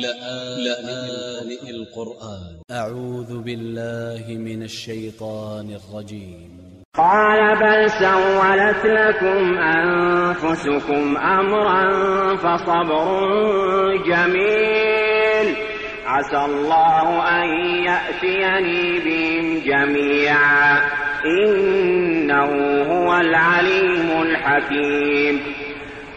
لآن القرآن. أ ع و ذ ب ا ل ل ه من ا ل ش ي ط ا ن ا ل ج ي م قال بل سولت لكم أنفسكم أمرا فصبر جميل. عسى الله أن يأتيني بهم جميعا. إنه هو العليم الحكيم.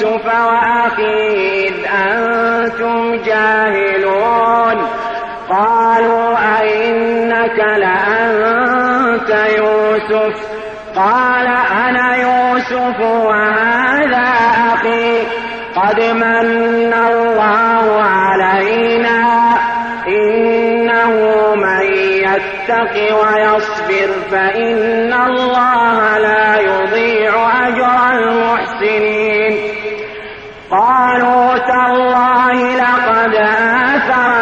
بيوسف وأخيه إذ أنتم جاهلون. قالوا أئنك لأنت يوسف؟ قال أنا يوسف وهذا أخي. قد من الله علينا إنه من يتق ويصبر فإن الله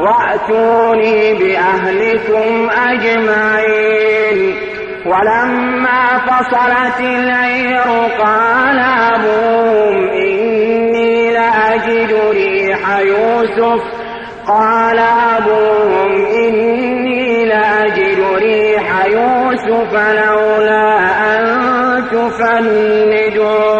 وأتوني بأهلكم أجمعين. ولما فصلت العير قال أبوهم إني لأجد ريح يوسف. قال أبوهم إني لأجد ريح يوسف لولا أن تفندون.